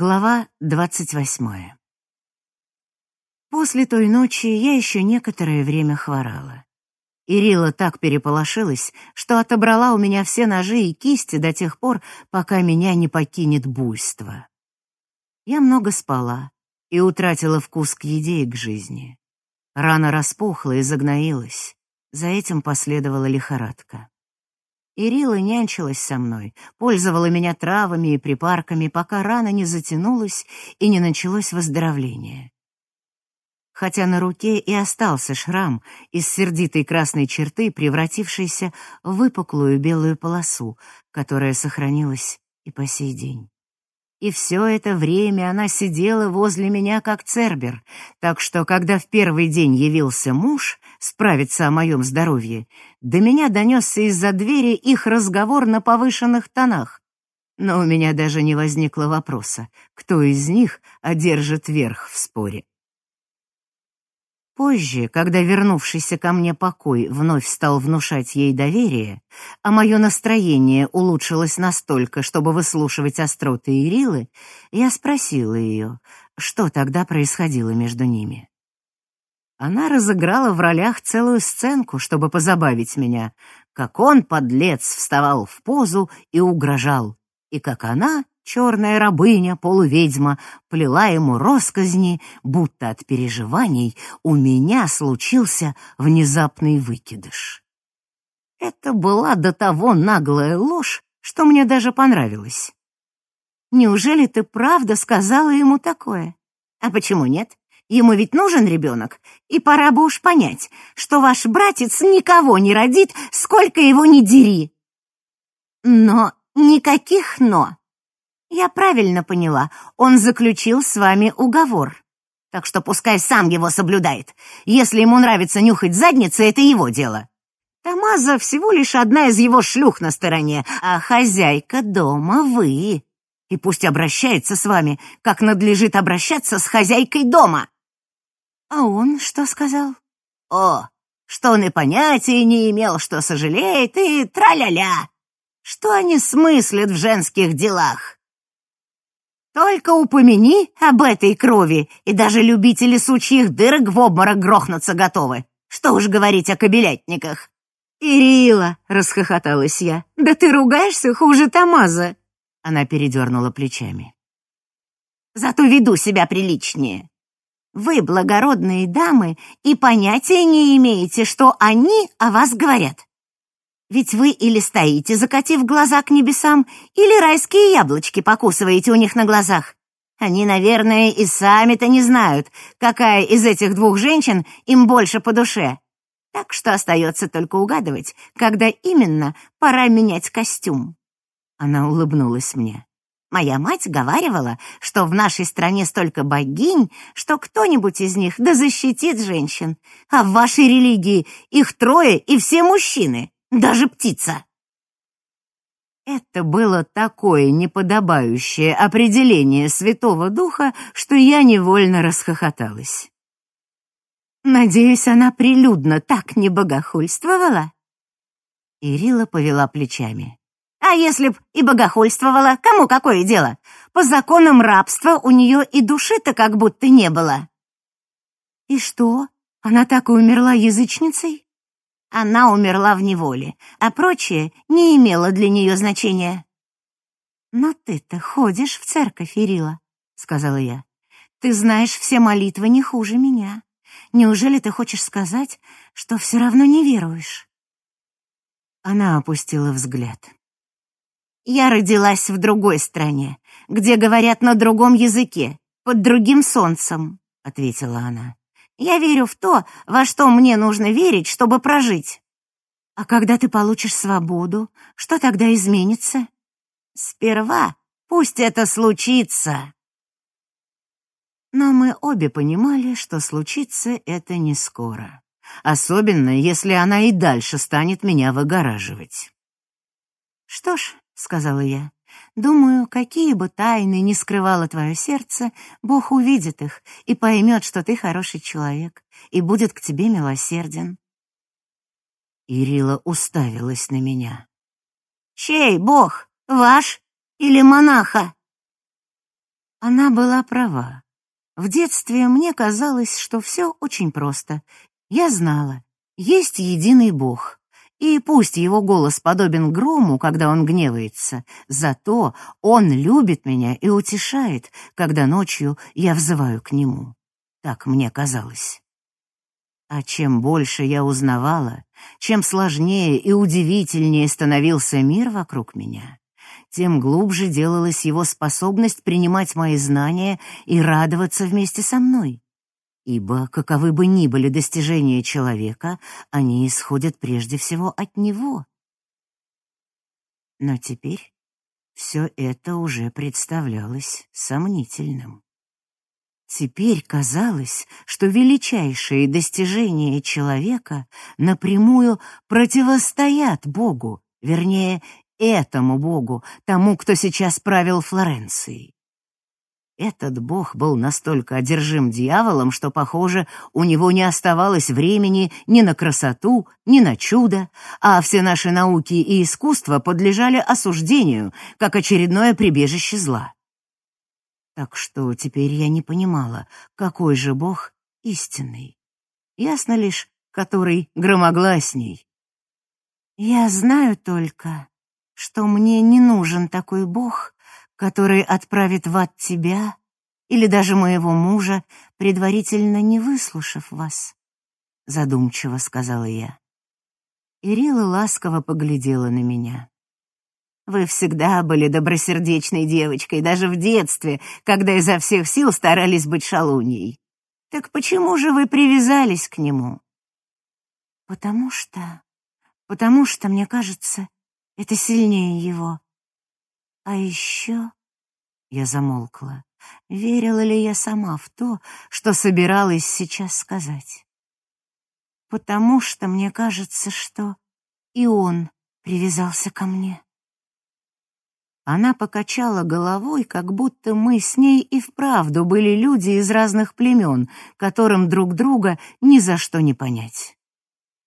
Глава двадцать восьмая. После той ночи я еще некоторое время хворала. Ирила так переполошилась, что отобрала у меня все ножи и кисти до тех пор, пока меня не покинет буйство. Я много спала и утратила вкус к еде и к жизни. Рана распухла и загноилась. За этим последовала лихорадка. Ирила нянчилась со мной, пользовала меня травами и припарками, пока рана не затянулась и не началось выздоровление. Хотя на руке и остался шрам из сердитой красной черты, превратившийся в выпуклую белую полосу, которая сохранилась и по сей день. И все это время она сидела возле меня как цербер, так что, когда в первый день явился муж справиться о моем здоровье, до меня донесся из-за двери их разговор на повышенных тонах. Но у меня даже не возникло вопроса, кто из них одержит верх в споре. Позже, когда вернувшийся ко мне покой вновь стал внушать ей доверие, а мое настроение улучшилось настолько, чтобы выслушивать остроты Ирилы, я спросила ее, что тогда происходило между ними. Она разыграла в ролях целую сценку, чтобы позабавить меня, как он, подлец, вставал в позу и угрожал, и как она, черная рабыня, полуведьма, плела ему росказни, будто от переживаний у меня случился внезапный выкидыш. Это была до того наглая ложь, что мне даже понравилось. Неужели ты правда сказала ему такое? А почему нет? Ему ведь нужен ребенок, и пора бы уж понять, что ваш братец никого не родит, сколько его ни дери. Но никаких «но». Я правильно поняла, он заключил с вами уговор. Так что пускай сам его соблюдает. Если ему нравится нюхать задницы, это его дело. Тамаза всего лишь одна из его шлюх на стороне, а хозяйка дома вы. И пусть обращается с вами, как надлежит обращаться с хозяйкой дома. А он что сказал? О, что он и понятия не имел, что сожалеет, и тра-ля-ля. Что они смыслят в женских делах? Только упомяни об этой крови, и даже любители сучьих дырок в обморок грохнуться готовы. Что уж говорить о кобелятниках. «Ирила!» — расхохоталась я. «Да ты ругаешься хуже Тамаза!» Она передернула плечами. «Зато веду себя приличнее. Вы, благородные дамы, и понятия не имеете, что они о вас говорят. Ведь вы или стоите, закатив глаза к небесам, или райские яблочки покусываете у них на глазах. Они, наверное, и сами-то не знают, какая из этих двух женщин им больше по душе. Так что остается только угадывать, когда именно пора менять костюм. Она улыбнулась мне. Моя мать говаривала, что в нашей стране столько богинь, что кто-нибудь из них да защитит женщин, а в вашей религии их трое и все мужчины даже птица. Это было такое неподобающее определение Святого Духа, что я невольно расхохоталась. Надеюсь, она прилюдно так не богохульствовала? Ирила повела плечами. А если б и богохульствовала, кому какое дело? По законам рабства у нее и души-то как будто не было. И что, она так и умерла язычницей? Она умерла в неволе, а прочее не имело для нее значения. «Но ты-то ходишь в церковь, Ирила», — сказала я. «Ты знаешь все молитвы не хуже меня. Неужели ты хочешь сказать, что все равно не веруешь?» Она опустила взгляд. «Я родилась в другой стране, где говорят на другом языке, под другим солнцем», — ответила она. Я верю в то, во что мне нужно верить, чтобы прожить. А когда ты получишь свободу, что тогда изменится? Сперва пусть это случится. Но мы обе понимали, что случится это не скоро. Особенно, если она и дальше станет меня выгораживать. «Что ж», — сказала я, Думаю, какие бы тайны ни скрывало твое сердце, Бог увидит их и поймет, что ты хороший человек, и будет к тебе милосерден. Ирила уставилась на меня. «Чей Бог? Ваш или монаха?» Она была права. В детстве мне казалось, что все очень просто. Я знала, есть единый Бог. И пусть его голос подобен грому, когда он гневается, зато он любит меня и утешает, когда ночью я взываю к нему. Так мне казалось. А чем больше я узнавала, чем сложнее и удивительнее становился мир вокруг меня, тем глубже делалась его способность принимать мои знания и радоваться вместе со мной. Ибо, каковы бы ни были достижения человека, они исходят прежде всего от него. Но теперь все это уже представлялось сомнительным. Теперь казалось, что величайшие достижения человека напрямую противостоят Богу, вернее, этому Богу, тому, кто сейчас правил Флоренцией. Этот бог был настолько одержим дьяволом, что, похоже, у него не оставалось времени ни на красоту, ни на чудо, а все наши науки и искусства подлежали осуждению, как очередное прибежище зла. Так что теперь я не понимала, какой же бог истинный. Ясно лишь, который громогласней. Я знаю только, что мне не нужен такой бог, который отправит в ад тебя или даже моего мужа, предварительно не выслушав вас, задумчиво сказала я. Ирила ласково поглядела на меня. Вы всегда были добросердечной девочкой, даже в детстве, когда изо всех сил старались быть шалуньей. Так почему же вы привязались к нему? Потому что... Потому что, мне кажется, это сильнее его. А еще... Я замолкла. Верила ли я сама в то, что собиралась сейчас сказать? Потому что мне кажется, что и он привязался ко мне. Она покачала головой, как будто мы с ней и вправду были люди из разных племен, которым друг друга ни за что не понять.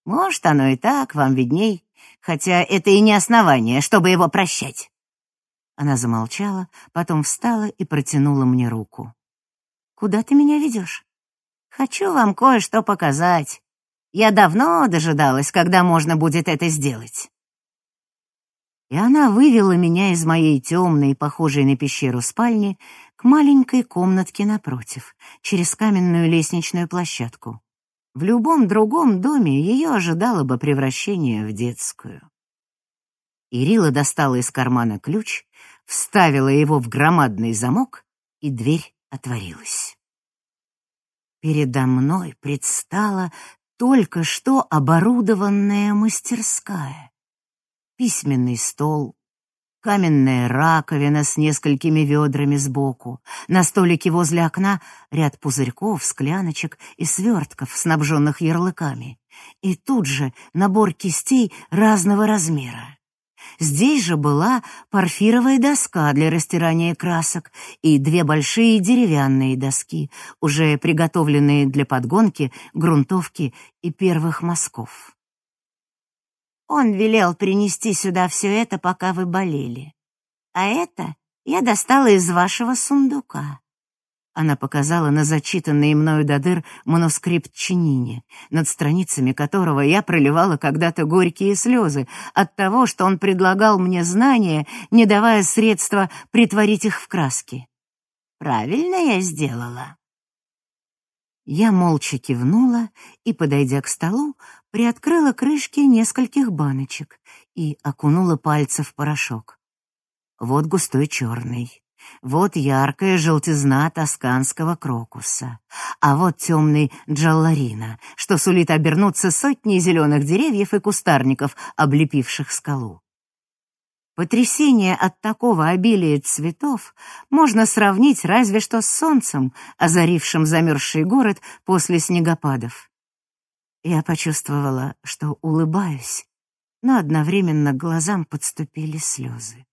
Может, оно и так, вам видней, хотя это и не основание, чтобы его прощать. Она замолчала, потом встала и протянула мне руку. «Куда ты меня ведешь?» «Хочу вам кое-что показать. Я давно дожидалась, когда можно будет это сделать» и она вывела меня из моей темной, похожей на пещеру спальни, к маленькой комнатке напротив, через каменную лестничную площадку. В любом другом доме ее ожидало бы превращение в детскую. Ирила достала из кармана ключ, вставила его в громадный замок, и дверь отворилась. Передо мной предстала только что оборудованная мастерская письменный стол, каменная раковина с несколькими ведрами сбоку, на столике возле окна ряд пузырьков, скляночек и свертков, снабженных ярлыками, и тут же набор кистей разного размера. Здесь же была парфировая доска для растирания красок и две большие деревянные доски, уже приготовленные для подгонки, грунтовки и первых мазков. Он велел принести сюда все это, пока вы болели. А это я достала из вашего сундука». Она показала на зачитанный мною до дыр манускрипт Чинини, над страницами которого я проливала когда-то горькие слезы от того, что он предлагал мне знания, не давая средства притворить их в краски. «Правильно я сделала». Я молча кивнула и, подойдя к столу, приоткрыла крышки нескольких баночек и окунула пальцы в порошок. Вот густой черный, вот яркая желтизна тосканского крокуса, а вот темный джалларина, что сулит обернуться сотней зеленых деревьев и кустарников, облепивших скалу. Потрясение от такого обилия цветов можно сравнить разве что с солнцем, озарившим замерзший город после снегопадов. Я почувствовала, что улыбаюсь, но одновременно глазам подступили слезы.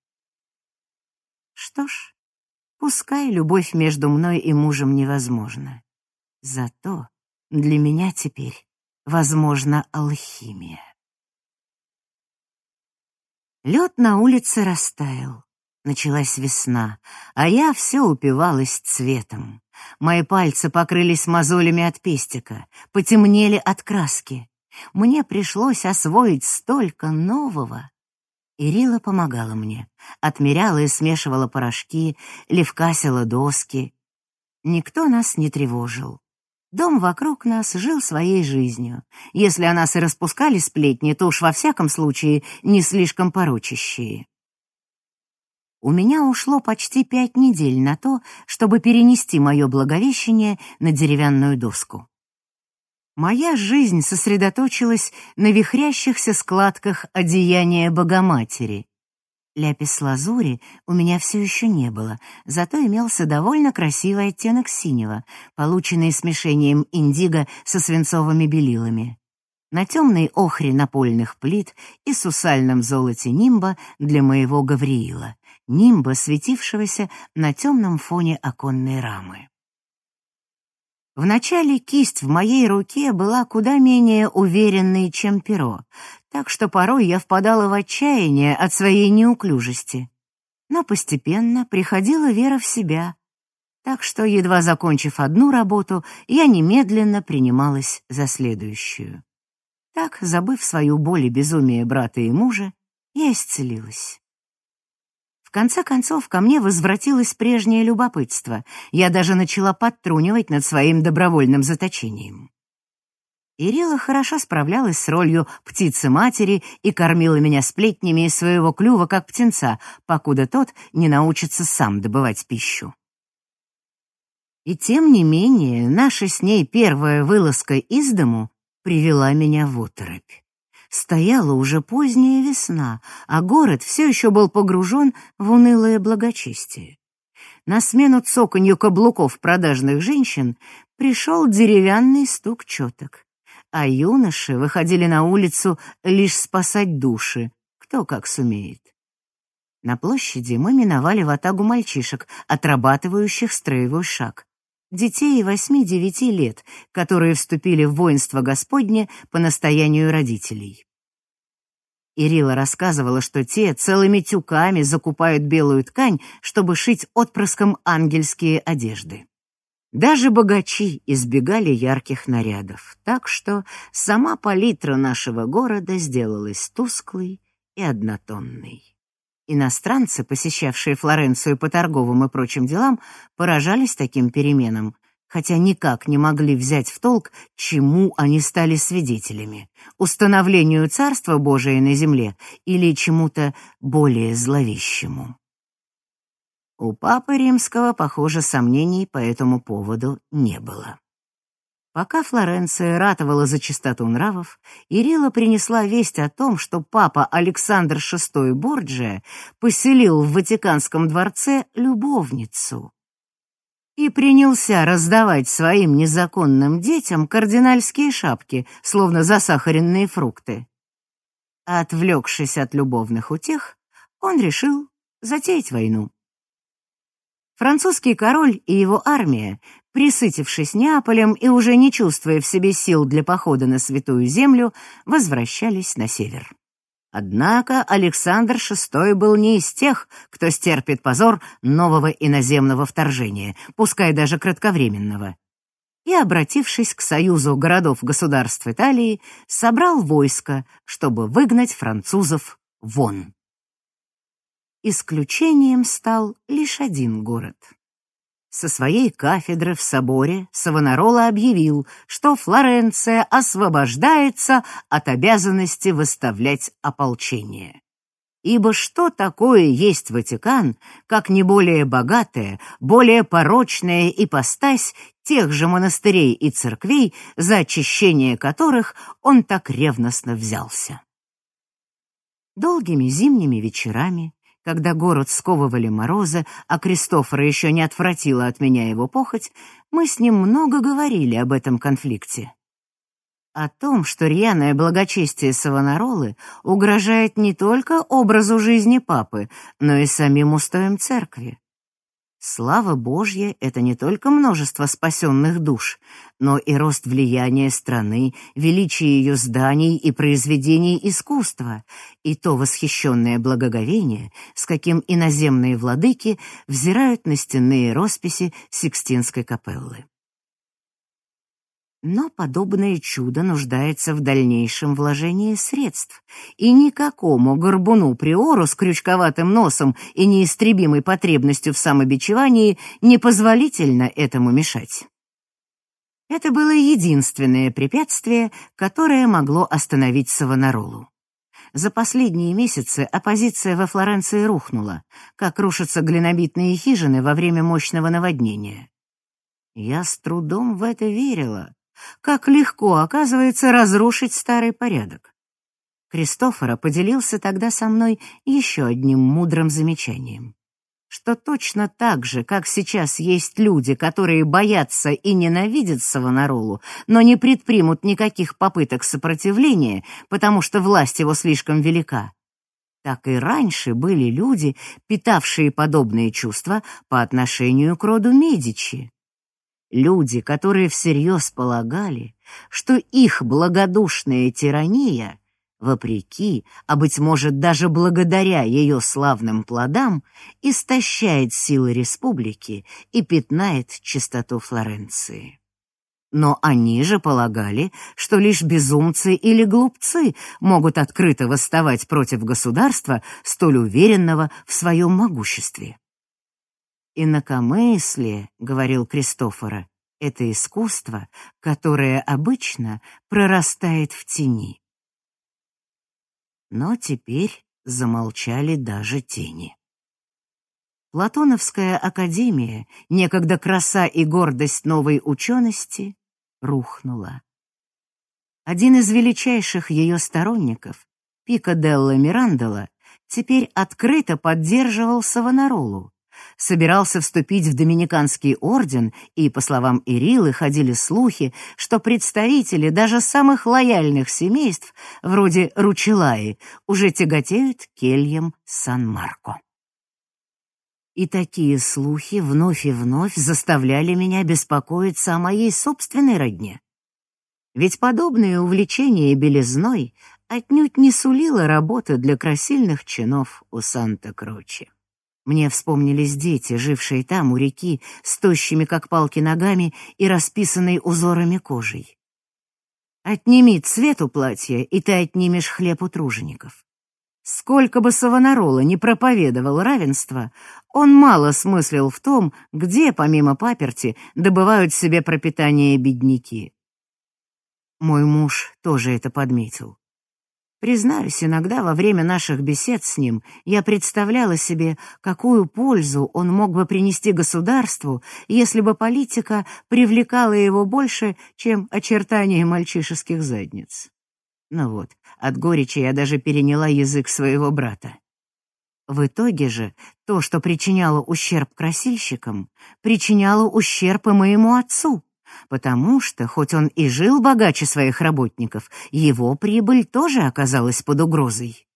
Что ж, пускай любовь между мной и мужем невозможна. Зато для меня теперь возможна алхимия. Лед на улице растаял. Началась весна, а я все упивалась цветом. Мои пальцы покрылись мозолями от пестика, потемнели от краски. Мне пришлось освоить столько нового. Ирила помогала мне, отмеряла и смешивала порошки, левкасила доски. Никто нас не тревожил. Дом вокруг нас жил своей жизнью. Если о нас и распускали сплетни, то уж во всяком случае не слишком порочащие. У меня ушло почти пять недель на то, чтобы перенести мое благовещение на деревянную доску. Моя жизнь сосредоточилась на вихрящихся складках одеяния Богоматери. Ляпис-лазури у меня все еще не было, зато имелся довольно красивый оттенок синего, полученный смешением индиго со свинцовыми белилами. На темной охре напольных плит и сусальном золоте нимба для моего Гавриила — нимба, светившегося на темном фоне оконной рамы. Вначале кисть в моей руке была куда менее уверенной, чем перо, так что порой я впадала в отчаяние от своей неуклюжести. Но постепенно приходила вера в себя, так что, едва закончив одну работу, я немедленно принималась за следующую. Так, забыв свою боль и безумие брата и мужа, я исцелилась. В конце концов, ко мне возвратилось прежнее любопытство. Я даже начала подтрунивать над своим добровольным заточением. Ирила хорошо справлялась с ролью птицы-матери и кормила меня сплетнями из своего клюва, как птенца, покуда тот не научится сам добывать пищу. И тем не менее, наша с ней первая вылазка из дому привела меня в оторопь. Стояла уже поздняя весна, а город все еще был погружен в унылое благочестие. На смену цоканью каблуков продажных женщин пришел деревянный стук четок, а юноши выходили на улицу лишь спасать души, кто как сумеет. На площади мы миновали ватагу мальчишек, отрабатывающих строевой шаг детей восьми-девяти лет, которые вступили в воинство Господне по настоянию родителей. Ирила рассказывала, что те целыми тюками закупают белую ткань, чтобы шить отпрыском ангельские одежды. Даже богачи избегали ярких нарядов, так что сама палитра нашего города сделалась тусклой и однотонной. Иностранцы, посещавшие Флоренцию по торговым и прочим делам, поражались таким переменам, хотя никак не могли взять в толк, чему они стали свидетелями — установлению Царства Божия на земле или чему-то более зловещему. У Папы Римского, похоже, сомнений по этому поводу не было. Пока Флоренция ратовала за чистоту нравов, Ирила принесла весть о том, что папа Александр VI Борджия поселил в Ватиканском дворце любовницу и принялся раздавать своим незаконным детям кардинальские шапки, словно засахаренные фрукты. Отвлекшись от любовных утех, он решил затеять войну. Французский король и его армия присытившись Неаполем и уже не чувствуя в себе сил для похода на Святую Землю, возвращались на север. Однако Александр VI был не из тех, кто стерпит позор нового иноземного вторжения, пускай даже кратковременного. И, обратившись к союзу городов-государств Италии, собрал войско, чтобы выгнать французов вон. Исключением стал лишь один город — со своей кафедры в соборе Савонарола объявил, что Флоренция освобождается от обязанности выставлять ополчение. Ибо что такое есть Ватикан, как не более богатая, более порочная ипостась тех же монастырей и церквей, за очищение которых он так ревностно взялся? Долгими зимними вечерами когда город сковывали морозы, а Кристофора еще не отвратила от меня его похоть, мы с ним много говорили об этом конфликте. О том, что рьяное благочестие Савонаролы угрожает не только образу жизни папы, но и самим устоям церкви. Слава Божья — это не только множество спасенных душ, но и рост влияния страны, величие ее зданий и произведений искусства, и то восхищенное благоговение, с каким иноземные владыки взирают на стенные росписи Сикстинской капеллы. Но подобное чудо нуждается в дальнейшем вложении средств, и никакому горбуну-приору с крючковатым носом и неистребимой потребностью в самобичевании непозволительно этому мешать. Это было единственное препятствие, которое могло остановить Савонаролу. За последние месяцы оппозиция во Флоренции рухнула, как рушатся глинобитные хижины во время мощного наводнения. Я с трудом в это верила, как легко, оказывается, разрушить старый порядок. Кристофора поделился тогда со мной еще одним мудрым замечанием, что точно так же, как сейчас есть люди, которые боятся и ненавидят Савонаролу, но не предпримут никаких попыток сопротивления, потому что власть его слишком велика, так и раньше были люди, питавшие подобные чувства по отношению к роду Медичи. Люди, которые всерьез полагали, что их благодушная тирания, вопреки, а, быть может, даже благодаря ее славным плодам, истощает силы республики и пятнает чистоту Флоренции. Но они же полагали, что лишь безумцы или глупцы могут открыто восставать против государства, столь уверенного в своем могуществе. «Инакомыслие», — говорил Кристофора, — «это искусство, которое обычно прорастает в тени». Но теперь замолчали даже тени. Платоновская академия, некогда краса и гордость новой учености, рухнула. Один из величайших ее сторонников, Пико Делла Мирандола, теперь открыто поддерживал Савонаролу, собирался вступить в Доминиканский орден, и, по словам Ирилы, ходили слухи, что представители даже самых лояльных семейств, вроде Ручелаи, уже тяготеют кельям Сан-Марко. И такие слухи вновь и вновь заставляли меня беспокоиться о моей собственной родне. Ведь подобное увлечение белизной отнюдь не сулило работы для красильных чинов у Санта-Крочи. Мне вспомнились дети, жившие там, у реки, с тощими, как палки, ногами и расписанной узорами кожей. Отними цвет у платья, и ты отнимешь хлеб у тружеников. Сколько бы Савонарола не проповедовал равенство, он мало смыслил в том, где, помимо паперти, добывают себе пропитание бедняки. Мой муж тоже это подметил. Признаюсь, иногда во время наших бесед с ним я представляла себе, какую пользу он мог бы принести государству, если бы политика привлекала его больше, чем очертания мальчишеских задниц. Ну вот, от горечи я даже переняла язык своего брата. В итоге же то, что причиняло ущерб красильщикам, причиняло ущерб и моему отцу, потому что, хоть он и жил богаче своих работников, его прибыль тоже оказалась под угрозой.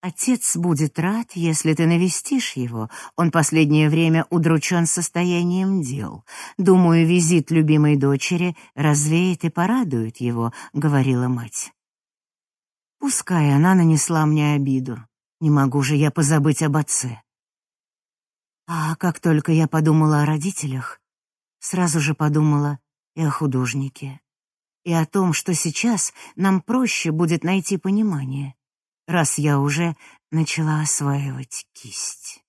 Отец будет рад, если ты навестишь его. Он последнее время удручен состоянием дел. Думаю, визит любимой дочери развеет и порадует его, — говорила мать. Пускай она нанесла мне обиду. Не могу же я позабыть об отце. А как только я подумала о родителях, Сразу же подумала и о художнике, и о том, что сейчас нам проще будет найти понимание, раз я уже начала осваивать кисть.